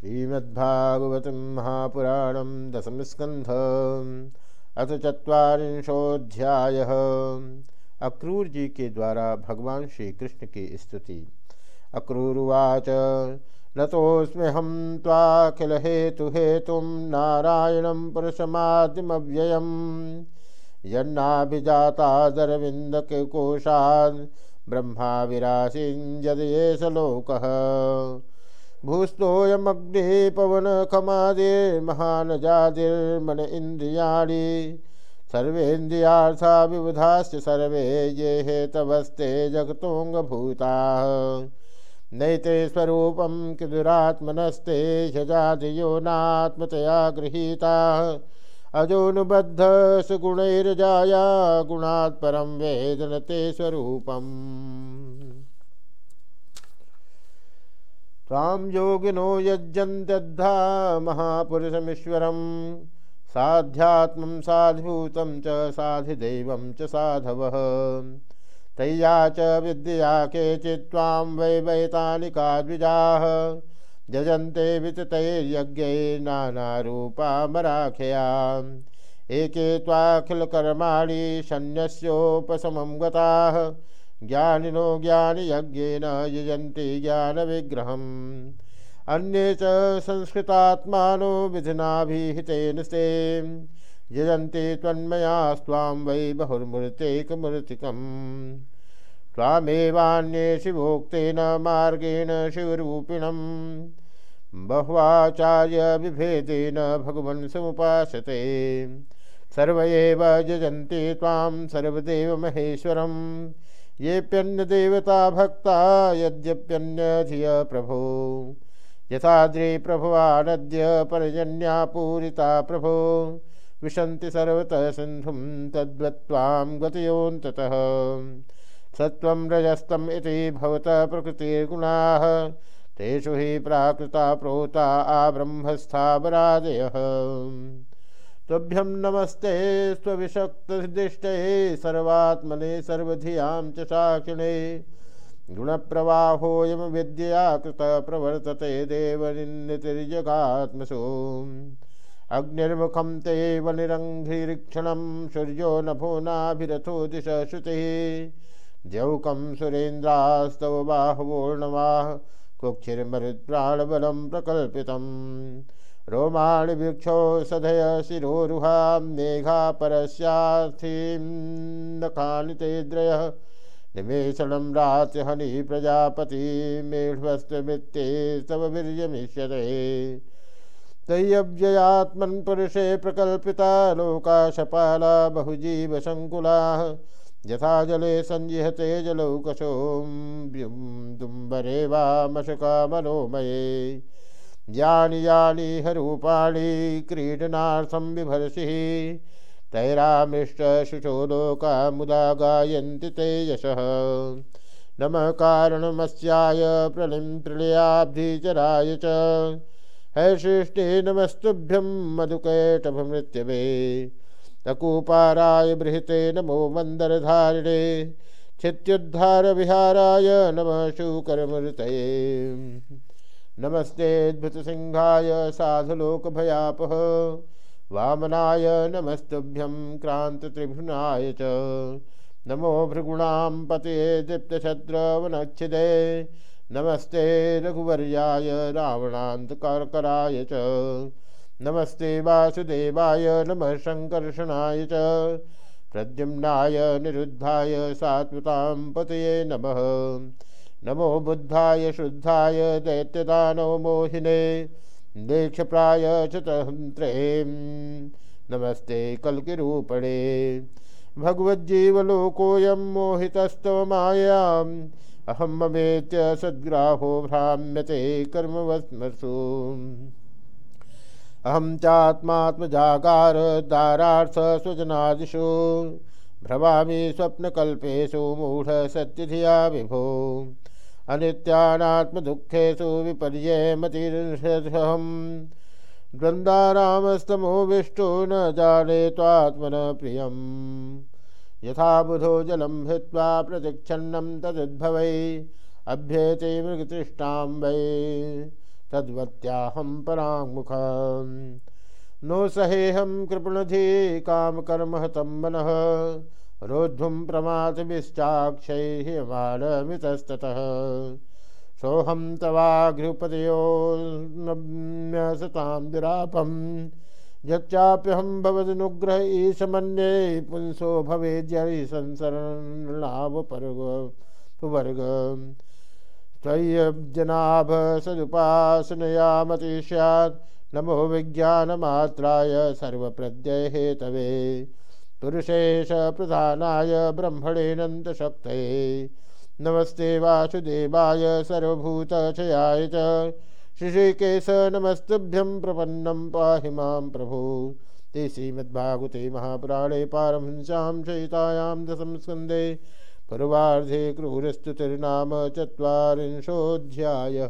श्रीमद्भागवत महापुराण दशम स्कंध अथ चुरीशोध्याय अक्रूर जी के द्वारा भगवान श्री कृष्ण की स्तुति। अक्रूरुवाच हेतु हेतु नारायण पुरुषमादिमव्ययम्। यन्नाभिजातादरविन्दकोशान् ब्रह्मा विरासीञ्जदये स लोकः। भूस्तोयमग्निः पवनखमादिर्महानजादिर्मन इन्द्रियाणि सर्वेन्द्रियार्था विबुधाश्च सर्वे ये हेतवस्ते जगतोऽङ्गभूताः। नैते स्वरूपं किदुरात्मनस्ते ह्यजादियो नात्मतया गृहीताः। अजोनुबद्ध सुगुणैर्जाया गुणात् परं वेदनते स्वरूपम्। तां योगिनो यज्जन्त्यद्धा महापुरुषमीश्वरं साध्यात्मं साधिभूतं च साधिदैवं च साधवः। तय्या च विद्या त्वां वै वैतानिका द्विजाः। जजन्ते विततैर्यज्ञै नानारूपामराख्याम् एके त्वाखिलकर्माणि शन्यस्योपशमं गताः। ज्ञानिनो ज्ञानयज्ञेन यजन्ति ज्ञानविग्रहम्। अन्ये च संस्कृतात्मानो विधिनाभिहितेन ते यजन्ति त्वन्मयास्त्वां वै बहुर्मूर्तेकमूर्तिकम् त्वामेवान्ये शिवोक्तेन मार्गेण शिवरूपिणं बह्वाचार्यविभेदेन भगवन् समुपासते। सर्व एव यजन्ति त्वां सर्वदेवमहेश्वरम्। येप्यन्य देवता भक्ता यद्यप्यन्यधिय प्रभो। यथाद्रि प्रभवानद्य परजन्या पूरिता प्रभो। विशन्ति सर्वतः सिन्धुं तद्वत्त्वां गतयोऽन्ततः। सत्त्वं रजस्तम् इति भवतः प्रकृतिर्गुणाः। तेषु हि प्राकृता प्रोता आब्रह्मस्थावरादयः तुभ्यं नमस्ते स्वविशक्तदिष्टे सर्वात्मने सर्वधियाँ च साक्षिणे गुणप्रवाहोऽयं विद्यया कृतः प्रवर्तते देवनिन्दितिर्जगात्मसु। अग्निर्मुखं ते वनिरङ्घ्रिरीक्षणं सूर्यो नभो नाभिरथो दिश श्रुतिः द्यौकं सुरेन्द्रास्तव बाहवोर्णवाः कुक्षिर्मरुत्प्राणबलं प्रकल्पितम्। रोमाणिवृक्षो सधय शिरोरुहां मेघा परस्यार्थिं नखानितेद्रयः निमेषणं रात्यहनि प्रजापति मेढ्वस्त्वमित्ते तव वीर्यमिष्यते। तय्यव्ययात्मन् पुरुषे प्रकल्पिता लोकाशपाला बहुजीवसङ्कुलाः यथा जले संजिहते जलौकशों दुम्बरे वा मशका मनोमये यानि यानि हरूपाणि क्रीडनार्थं बिभर्षिः तैरामृष्टशुचो लोका मुदा गायन्ति ते यशः। नमः कारणमस्याय प्रलिं प्रलयाब्धिचराय च। हैसृष्टे नमस्तुभ्यं मधुकैटभमृत्यवे। तकूपाराय बृहते नमो मन्दरधारिणे। छित्युद्धारविहाराय नमः शूकरमृतये नमस्तेऽद्भुतसिंहाय साधुलोकभयापः। वामनाय नमस्तुभ्यं क्रान्तत्रिभुवनाय च। नमो भृगुणां पतये दीप्तछत्रवनच्छिदे नमस्ते रघुवर्याय रावणान्तकर्कराय च। नमस्ते वासुदेवाय नमः शङ्कर्षणाय च। प्रद्युम्नाय निरुद्धाय सात्वतां पतये नमः। नमो बुद्धाय, शुद्धाय, दैत्यदानो मोहिने दीक्षप्राय चतहन्त्रे नमस्ते कल्किरूपणे। भगवज्जीवलोकोऽयं मोहितस्तव मायाम्। अहं ममेत्य सद्ग्राहो भ्राम्यते कर्मवस्मसु अहं चात्मात्मजागार दारार्थ स्वजनादिषु भ्रवामि स्वप्नकल्पेषु मूढसत्यधिया विभो। अनित्यानात्मदुःखेषु विपर्यमतिर्षहम् द्वन्द्वारामस्तमो विष्टो न जाने त्वात्मन प्रियम् यथा बुधो जलं हित्वा प्रतिच्छन्नं तदुद्भवै, अभ्येते मृगतृष्टां वै। तद्वत्याहं पराङ्मुख नो सहेहं कृपणधि कामकर्महतं मनः। रोद्धुं प्रमाथभिश्चाक्षैह्यमानमितस्ततः सोऽहं तवाघ्रुपतयो सतां दुरापम् यच्चाप्यहं भवदनुग्रह ईशमन्ये, पुंसो भवेद्यरि संसरणावपर्ग त्वय्यजनाभ सदुपासनया मति स्यात् नमो विज्ञानमात्राय सर्वप्रत्ययहेतवे। पुरुषेश प्रधानाय ब्रह्मणेनन्तशक्तये नमस्ते वासुदेवाय सर्वभूतक्षयाय च। ऋषिकेश नमस्तुभ्यं प्रपन्नं पाहि माँ प्रभो। ते श्रीमद्भागवते महापुराणे पारमहंस्यां चयितायां दशमस्कन्धे पूर्वार्धे क्रूरस्तुतिर्नाम चत्वारिंशोऽध्यायः।